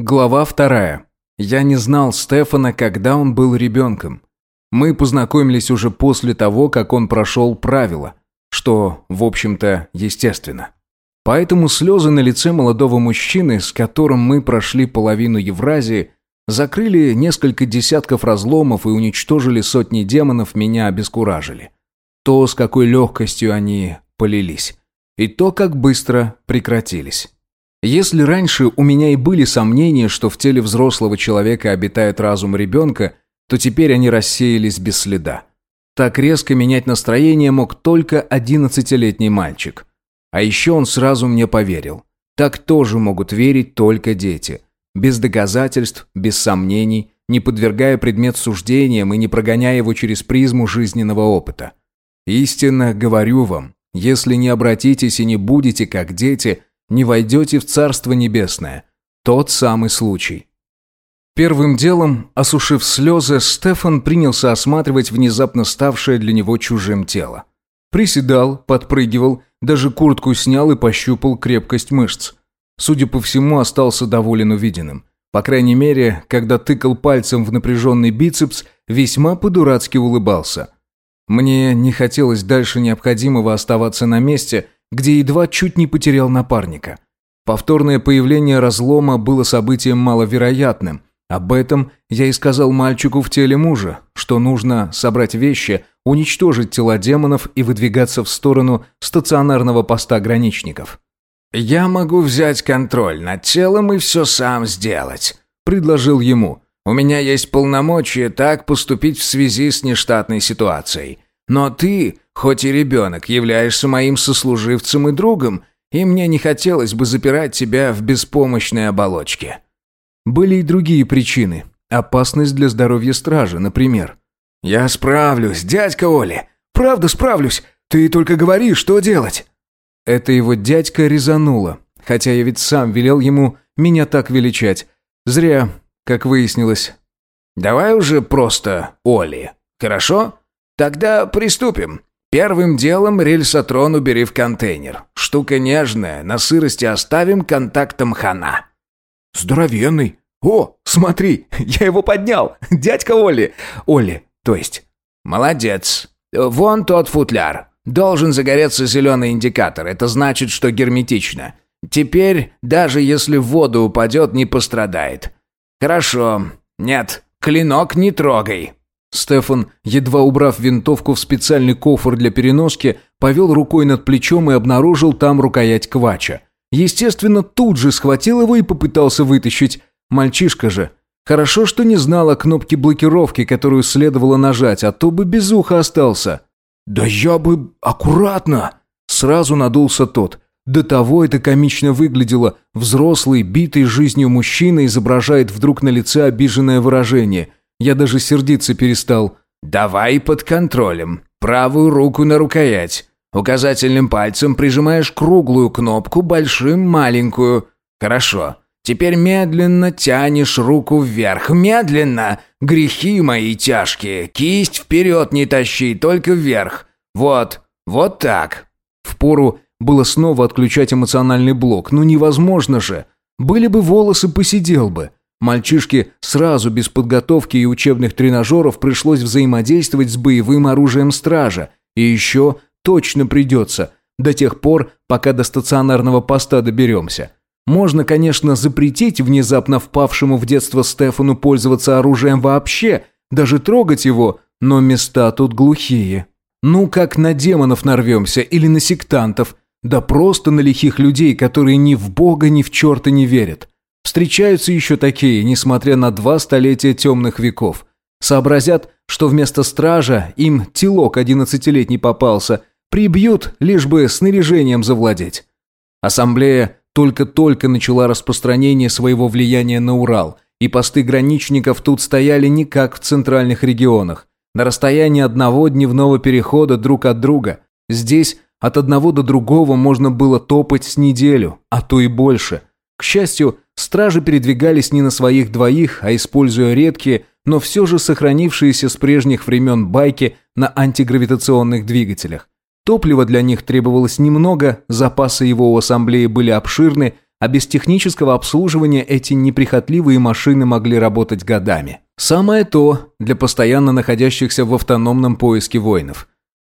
Глава вторая. Я не знал Стефана, когда он был ребенком. Мы познакомились уже после того, как он прошел правила, что, в общем-то, естественно. Поэтому слезы на лице молодого мужчины, с которым мы прошли половину Евразии, закрыли несколько десятков разломов и уничтожили сотни демонов, меня обескуражили. То, с какой легкостью они полились. И то, как быстро прекратились. Если раньше у меня и были сомнения, что в теле взрослого человека обитает разум ребенка, то теперь они рассеялись без следа. Так резко менять настроение мог только одиннадцатилетний мальчик. А еще он сразу мне поверил. Так тоже могут верить только дети. Без доказательств, без сомнений, не подвергая предмет суждениям и не прогоняя его через призму жизненного опыта. Истинно говорю вам, если не обратитесь и не будете как дети – не войдете в Царство Небесное. Тот самый случай. Первым делом, осушив слезы, Стефан принялся осматривать внезапно ставшее для него чужим тело. Приседал, подпрыгивал, даже куртку снял и пощупал крепкость мышц. Судя по всему, остался доволен увиденным. По крайней мере, когда тыкал пальцем в напряженный бицепс, весьма по-дурацки улыбался. Мне не хотелось дальше необходимого оставаться на месте – где едва чуть не потерял напарника. Повторное появление разлома было событием маловероятным. Об этом я и сказал мальчику в теле мужа, что нужно собрать вещи, уничтожить тела демонов и выдвигаться в сторону стационарного поста граничников. «Я могу взять контроль над телом и все сам сделать», – предложил ему. «У меня есть полномочия так поступить в связи с нештатной ситуацией. Но ты Хоть и ребенок, являешься моим сослуживцем и другом, и мне не хотелось бы запирать тебя в беспомощной оболочке». Были и другие причины. Опасность для здоровья стражи, например. «Я справлюсь, дядька Оли. Правда справлюсь. Ты только говори, что делать». Это его дядька резануло. Хотя я ведь сам велел ему меня так величать. Зря, как выяснилось. «Давай уже просто Оли, хорошо? Тогда приступим. Первым делом рельсотрон убери в контейнер. Штука нежная, на сырости оставим контактом хана. Здоровенный. О, смотри, я его поднял. Дядька Оли. Оли, то есть. Молодец. Вон тот футляр. Должен загореться зеленый индикатор. Это значит, что герметично. Теперь, даже если в воду упадет, не пострадает. Хорошо. Нет, клинок не трогай. Стефан, едва убрав винтовку в специальный кофр для переноски, повел рукой над плечом и обнаружил там рукоять квача. Естественно, тут же схватил его и попытался вытащить. Мальчишка же. Хорошо, что не знал о кнопке блокировки, которую следовало нажать, а то бы без уха остался. «Да я бы... аккуратно!» Сразу надулся тот. До того это комично выглядело. Взрослый, битый жизнью мужчина изображает вдруг на лице обиженное выражение – я даже сердиться перестал. «Давай под контролем. Правую руку на рукоять. Указательным пальцем прижимаешь круглую кнопку, большим – маленькую. Хорошо. Теперь медленно тянешь руку вверх. Медленно! Грехи мои тяжкие. Кисть вперед не тащи, только вверх. Вот, вот так». Впору было снова отключать эмоциональный блок. Ну невозможно же. Были бы волосы, посидел бы. Мальчишке сразу без подготовки и учебных тренажеров пришлось взаимодействовать с боевым оружием стража. И еще точно придется, до тех пор, пока до стационарного поста доберемся. Можно, конечно, запретить внезапно впавшему в детство Стефану пользоваться оружием вообще, даже трогать его, но места тут глухие. Ну, как на демонов нарвемся или на сектантов, да просто на лихих людей, которые ни в бога, ни в черта не верят. Встречаются еще такие, несмотря на два столетия темных веков. Сообразят, что вместо стража им телок одиннадцатилетний попался, прибьют, лишь бы снаряжением завладеть. Ассамблея только-только начала распространение своего влияния на Урал, и посты граничников тут стояли не как в центральных регионах, на расстоянии одного дневного перехода друг от друга. Здесь от одного до другого можно было топать с неделю, а то и больше. К счастью, Стражи передвигались не на своих двоих, а используя редкие, но все же сохранившиеся с прежних времен байки на антигравитационных двигателях. Топлива для них требовалось немного, запасы его у ассамблеи были обширны, а без технического обслуживания эти неприхотливые машины могли работать годами. Самое то для постоянно находящихся в автономном поиске воинов.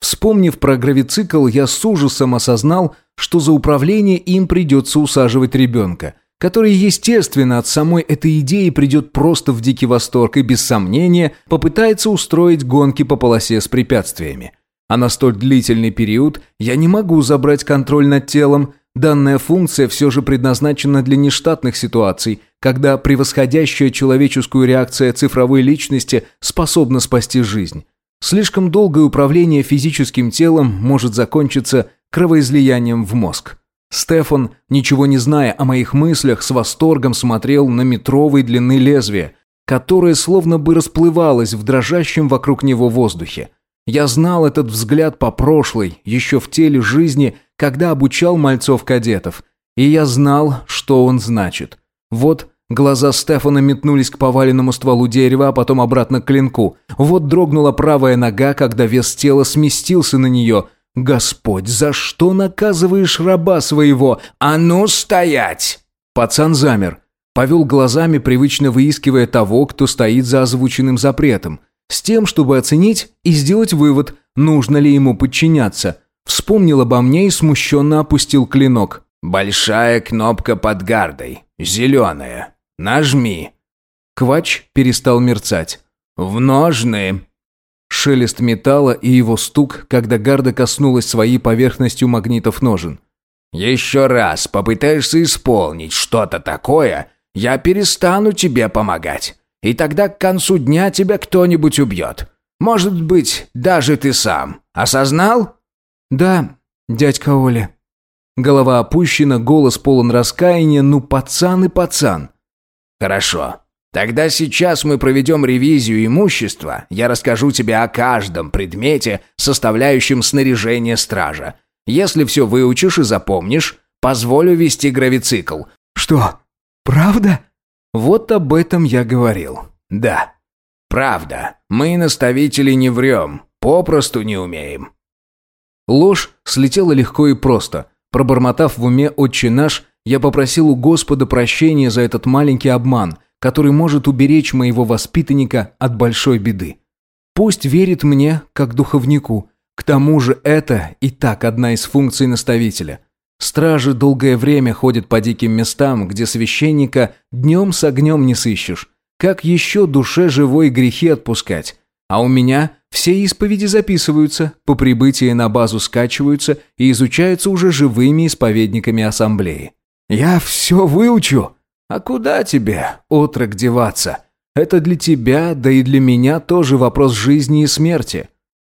Вспомнив про гравицикл, я с ужасом осознал, что за управление им придется усаживать ребенка, который, естественно, от самой этой идеи придет просто в дикий восторг и, без сомнения, попытается устроить гонки по полосе с препятствиями. А на столь длительный период я не могу забрать контроль над телом. Данная функция все же предназначена для нештатных ситуаций, когда превосходящая человеческую реакция цифровой личности способна спасти жизнь. Слишком долгое управление физическим телом может закончиться кровоизлиянием в мозг. Стефан, ничего не зная о моих мыслях, с восторгом смотрел на метровой длины лезвия, которое словно бы расплывалось в дрожащем вокруг него воздухе. Я знал этот взгляд по прошлой, еще в теле жизни, когда обучал мальцов-кадетов. И я знал, что он значит. Вот глаза Стефана метнулись к поваленному стволу дерева, а потом обратно к клинку. Вот дрогнула правая нога, когда вес тела сместился на нее. «Господь, за что наказываешь раба своего? А ну стоять!» Пацан замер. Повел глазами, привычно выискивая того, кто стоит за озвученным запретом с тем, чтобы оценить и сделать вывод, нужно ли ему подчиняться. Вспомнил обо мне и смущенно опустил клинок. «Большая кнопка под гардой. Зеленая. Нажми». Квач перестал мерцать. «В ножны». Шелест металла и его стук, когда гарда коснулась своей поверхностью магнитов ножен. «Еще раз попытаешься исполнить что-то такое, я перестану тебе помогать и тогда к концу дня тебя кто-нибудь убьет. Может быть, даже ты сам. Осознал?» «Да, дядька Оля». Голова опущена, голос полон раскаяния, ну пацан и пацан. «Хорошо. Тогда сейчас мы проведем ревизию имущества. Я расскажу тебе о каждом предмете, составляющем снаряжение стража. Если все выучишь и запомнишь, позволю вести гравицикл». «Что, правда?» Вот об этом я говорил. Да. Правда. Мы, наставители, не врем. Попросту не умеем. Ложь слетела легко и просто. Пробормотав в уме «Отче наш», я попросил у Господа прощения за этот маленький обман, который может уберечь моего воспитанника от большой беды. Пусть верит мне, как духовнику. К тому же это и так одна из функций наставителя – Стражи долгое время ходят по диким местам, где священника днем с огнем не сыщешь. Как еще душе живой грехи отпускать? А у меня все исповеди записываются, по прибытии на базу скачиваются и изучаются уже живыми исповедниками ассамблеи. Я все выучу. А куда тебе, отрок, деваться? Это для тебя, да и для меня тоже вопрос жизни и смерти.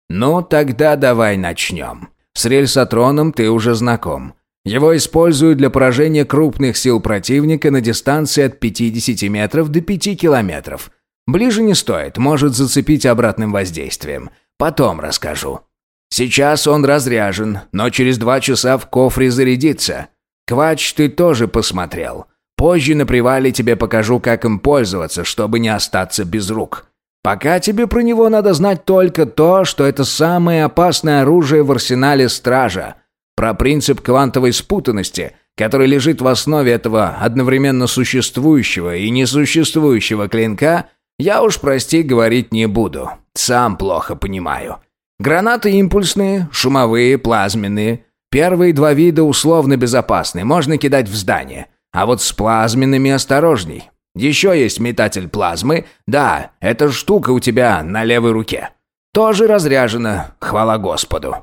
Ну, тогда давай начнем. С рельсотроном ты уже знаком. Его используют для поражения крупных сил противника на дистанции от 50 метров до 5 километров. Ближе не стоит, может зацепить обратным воздействием. Потом расскажу. Сейчас он разряжен, но через два часа в кофре зарядится. Квач ты тоже посмотрел. Позже на привале тебе покажу, как им пользоваться, чтобы не остаться без рук. Пока тебе про него надо знать только то, что это самое опасное оружие в арсенале стража – про принцип квантовой спутанности, который лежит в основе этого одновременно существующего и несуществующего клинка, я уж, прости, говорить не буду. Сам плохо понимаю. Гранаты импульсные, шумовые, плазменные. Первые два вида условно безопасны, можно кидать в здание. А вот с плазменными осторожней. Еще есть метатель плазмы. Да, эта штука у тебя на левой руке. Тоже разряжена, хвала Господу.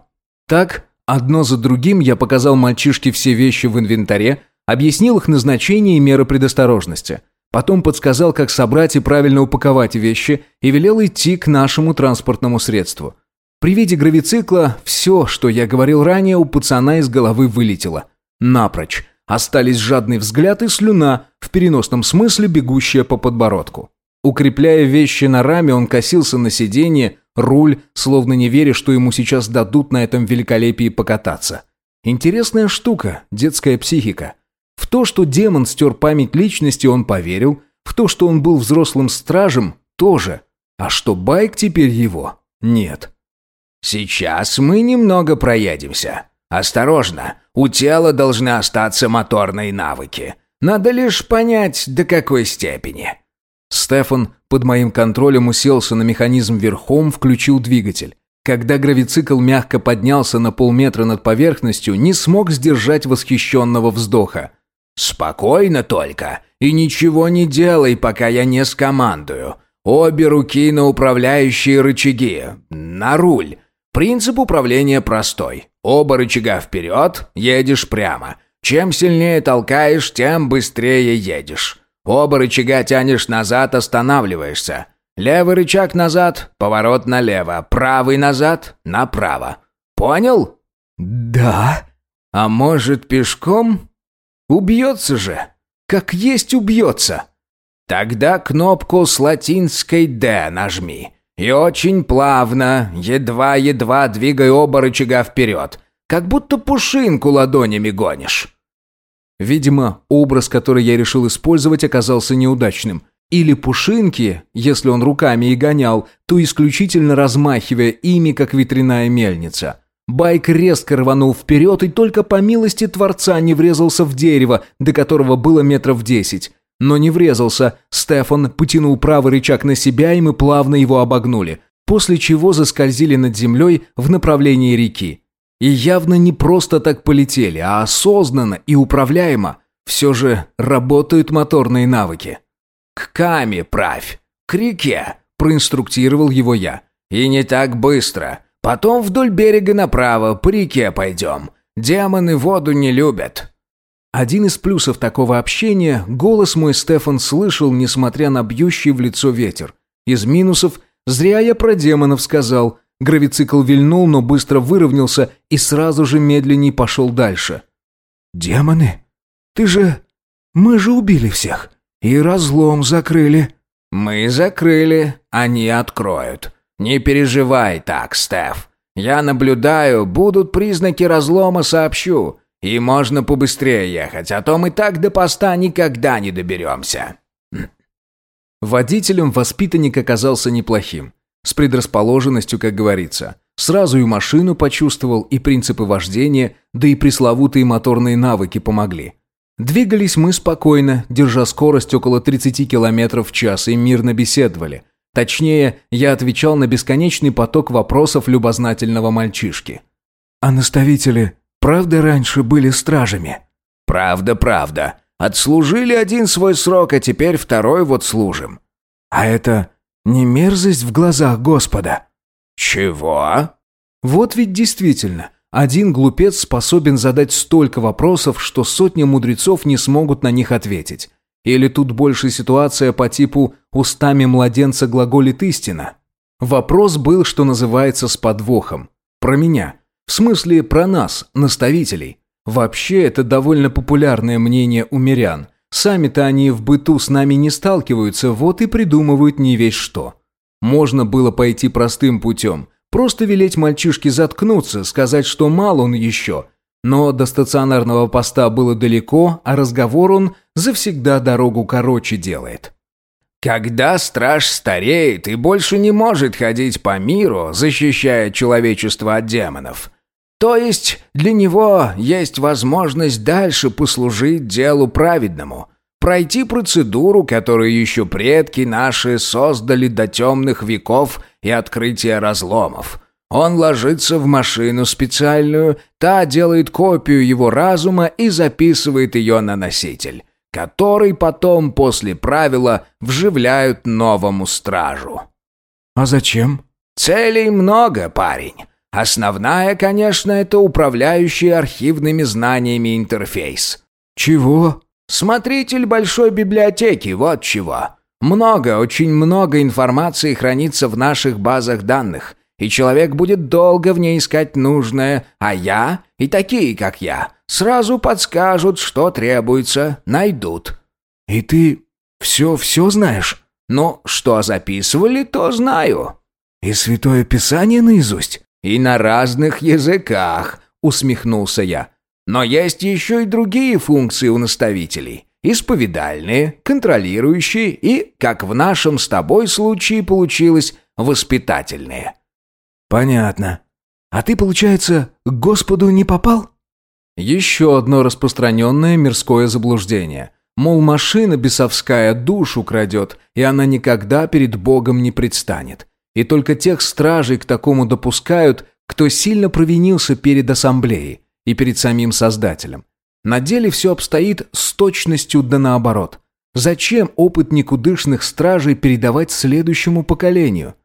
Так, Одно за другим я показал мальчишке все вещи в инвентаре, объяснил их назначение и меры предосторожности. Потом подсказал, как собрать и правильно упаковать вещи, и велел идти к нашему транспортному средству. При виде гравицикла все, что я говорил ранее, у пацана из головы вылетело. Напрочь. Остались жадный взгляд и слюна, в переносном смысле бегущая по подбородку. Укрепляя вещи на раме, он косился на сиденье, руль, словно не веря, что ему сейчас дадут на этом великолепии покататься. Интересная штука, детская психика. В то, что демон стер память личности, он поверил, в то, что он был взрослым стражем, тоже. А что байк теперь его? Нет. «Сейчас мы немного проедемся. Осторожно, У тела должны остаться моторные навыки. Надо лишь понять, до какой степени». Стефан под моим контролем уселся на механизм верхом, включил двигатель. Когда гравицикл мягко поднялся на полметра над поверхностью, не смог сдержать восхищенного вздоха. «Спокойно только, и ничего не делай, пока я не скомандую. Обе руки на управляющие рычаги, на руль. Принцип управления простой. Оба рычага вперед, едешь прямо. Чем сильнее толкаешь, тем быстрее едешь. Оба рычага тянешь назад, останавливаешься. Левый рычаг назад, поворот налево. Правый назад, направо. Понял? Да. А может, пешком? Убьется же. Как есть убьется. Тогда кнопку с латинской «Д» нажми. И очень плавно, едва-едва двигай оба рычага вперед. Как будто пушинку ладонями гонишь. Видимо, образ, который я решил использовать, оказался неудачным. Или пушинки, если он руками и гонял, то исключительно размахивая ими, как ветряная мельница. Байк резко рванул вперед и только по милости Творца не врезался в дерево, до которого было метров десять. Но не врезался. Стефан потянул правый рычаг на себя, и мы плавно его обогнули. После чего заскользили над землей в направлении реки. И явно не просто так полетели, а осознанно и управляемо. Все же работают моторные навыки. «К каме правь, к реке», – проинструктировал его я. «И не так быстро. Потом вдоль берега направо, по реке пойдем. Демоны воду не любят». Один из плюсов такого общения – голос мой Стефан слышал, несмотря на бьющий в лицо ветер. Из минусов – зря я про демонов сказал. Гравицикл вильнул, но быстро выровнялся и сразу же медленней пошел дальше. «Демоны? Ты же... Мы же убили всех. И разлом закрыли». «Мы закрыли, они откроют. Не переживай так, Стеф. Я наблюдаю, будут признаки разлома, сообщу. И можно побыстрее ехать, а то мы так до поста никогда не доберемся». Водителем воспитанник оказался неплохим. С предрасположенностью, как говорится. Сразу и машину почувствовал, и принципы вождения, да и пресловутые моторные навыки помогли. Двигались мы спокойно, держа скорость около 30 км в час и мирно беседовали. Точнее, я отвечал на бесконечный поток вопросов любознательного мальчишки. «А наставители правда раньше были стражами?» «Правда, правда. Отслужили один свой срок, а теперь второй вот служим». «А это не мерзость в глазах Господа?» «Чего?» «Вот ведь действительно, один глупец способен задать столько вопросов, что сотни мудрецов не смогут на них ответить. Или тут больше ситуация по типу «устами младенца глаголит истина». Вопрос был, что называется, с подвохом. Про меня. В смысле, про нас, наставителей. Вообще, это довольно популярное мнение у мирян. Сами-то они в быту с нами не сталкиваются, вот и придумывают не весь что. Можно было пойти простым путем. Просто велеть мальчишке заткнуться, сказать, что мало он еще. Но до стационарного поста было далеко, а разговор он завсегда дорогу короче делает. Когда страж стареет и больше не может ходить по миру, защищая человечество от демонов, то есть для него есть возможность дальше послужить делу праведному, пройти процедуру, которую еще предки наши создали до темных веков и открытия разломов. Он ложится в машину специальную, та делает копию его разума и записывает ее на носитель который потом после правила вживляют новому стражу. А зачем? Целей много, парень. Основная, конечно, это управляющий архивными знаниями интерфейс. Чего? Смотритель большой библиотеки, вот чего. Много, очень много информации хранится в наших базах данных, и человек будет долго в ней искать нужное, а я и такие, как я, Сразу подскажут, что требуется, найдут». «И ты все-все знаешь?» «Ну, что записывали, то знаю». «И Святое Писание наизусть?» «И на разных языках», — усмехнулся я. «Но есть еще и другие функции у наставителей. Исповедальные, контролирующие и, как в нашем с тобой случае получилось, воспитательные». «Понятно. А ты, получается, к Господу не попал?» Еще одно распространенное мирское заблуждение. Мол, машина бесовская душу крадет, и она никогда перед Богом не предстанет. И только тех стражей к такому допускают, кто сильно провинился перед ассамблеей и перед самим Создателем. На деле все обстоит с точностью да наоборот. Зачем опыт никудышных стражей передавать следующему поколению?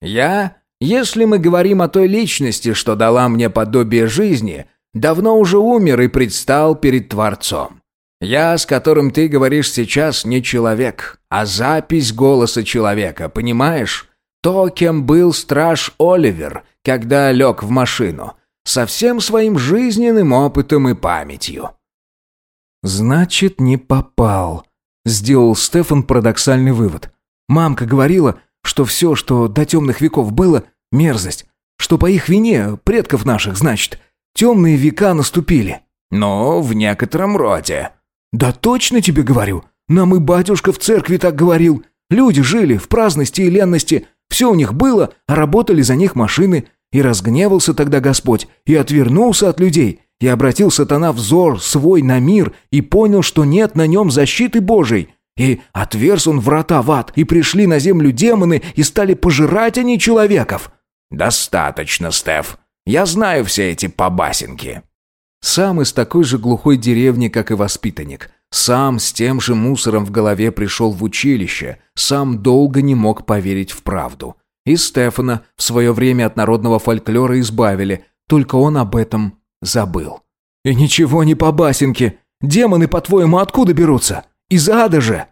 Я, если мы говорим о той личности, что дала мне подобие жизни, давно уже умер и предстал перед Творцом. Я, с которым ты говоришь сейчас, не человек, а запись голоса человека, понимаешь? То, кем был страж Оливер, когда лег в машину, со всем своим жизненным опытом и памятью. «Значит, не попал», — сделал Стефан парадоксальный вывод. «Мамка говорила, что все, что до темных веков было, — мерзость, что по их вине, предков наших, значит, темные века наступили». «Но в некотором роде». «Да точно тебе говорю. Нам и батюшка в церкви так говорил. Люди жили в праздности и ленности, все у них было, а работали за них машины. И разгневался тогда Господь, и отвернулся от людей, и обратил сатана взор свой на мир, и понял, что нет на нем защиты Божией. И отверз он врата в ад, и пришли на землю демоны, и стали пожирать они человеков. «Достаточно, Стеф. Я знаю все эти побасенки». Сам из такой же глухой деревни, как и воспитанник. Сам с тем же мусором в голове пришел в училище, сам долго не мог поверить в правду. И Стефана в свое время от народного фольклора избавили, только он об этом забыл. «И ничего не по басенке. Демоны, по-твоему, откуда берутся? Из ада же!»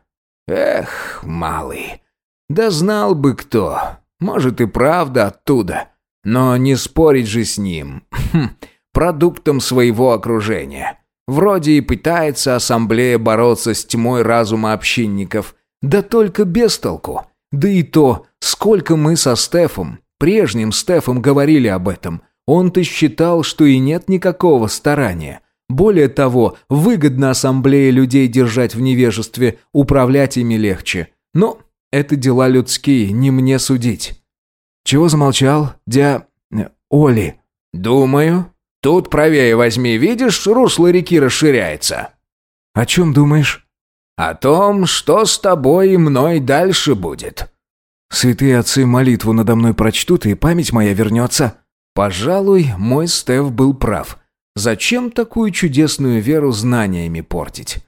«Эх, малый, да знал бы кто. Может и правда оттуда. Но не спорить же с ним. Хм, продуктом своего окружения. Вроде и пытается ассамблея бороться с тьмой разума общинников, да только без толку. Да и то, сколько мы со Стефом, прежним Стефом говорили об этом. Он-то считал, что и нет никакого старания. Более того, выгодно ассамблее людей держать в невежестве, управлять ими легче. Но это дела людские, не мне судить. Чего замолчал, дя... Э, Оли? Думаю, Тут правее возьми, видишь, русло реки расширяется. О чем думаешь? О том, что с тобой и мной дальше будет. Святые отцы молитву надо мной прочтут, и память моя вернется. Пожалуй, мой Стеф был прав. Зачем такую чудесную веру знаниями портить?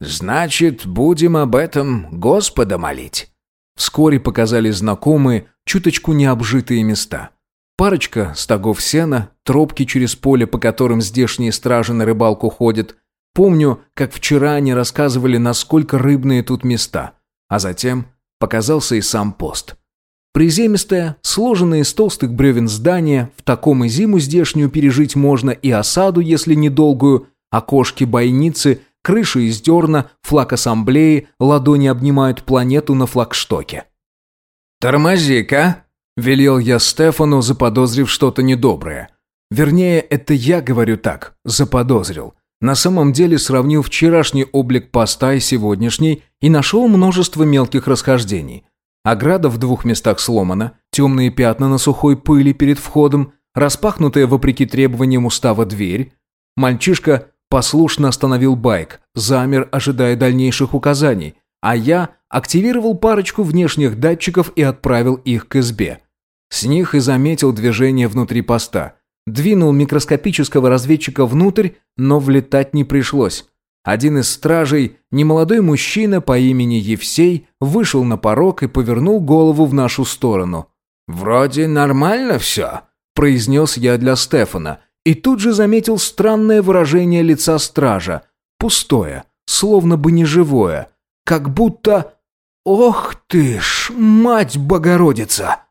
Значит, будем об этом Господа молить. Вскоре показали знакомые, чуточку необжитые места. Парочка стогов сена, тропки через поле, по которым здешние стражи на рыбалку ходят. Помню, как вчера они рассказывали, насколько рыбные тут места. А затем показался и сам пост. Приземистое, сложенное из толстых бревен здание, в таком и зиму здешнюю пережить можно и осаду, если недолгую, окошки бойницы, крыша из дерна, флаг ассамблеи, ладони обнимают планету на флагштоке. «Тормози-ка!» Велел я Стефану, заподозрив что-то недоброе. Вернее, это я говорю так, заподозрил. На самом деле сравнил вчерашний облик поста и сегодняшний и нашел множество мелких расхождений. Ограда в двух местах сломана, темные пятна на сухой пыли перед входом, распахнутая вопреки требованиям устава дверь. Мальчишка послушно остановил байк, замер, ожидая дальнейших указаний, а я активировал парочку внешних датчиков и отправил их к избе. С них и заметил движение внутри поста. Двинул микроскопического разведчика внутрь, но влетать не пришлось. Один из стражей, немолодой мужчина по имени Евсей, вышел на порог и повернул голову в нашу сторону. «Вроде нормально все», – произнес я для Стефана, и тут же заметил странное выражение лица стража. Пустое, словно бы неживое. Как будто... «Ох ты ж, мать Богородица!»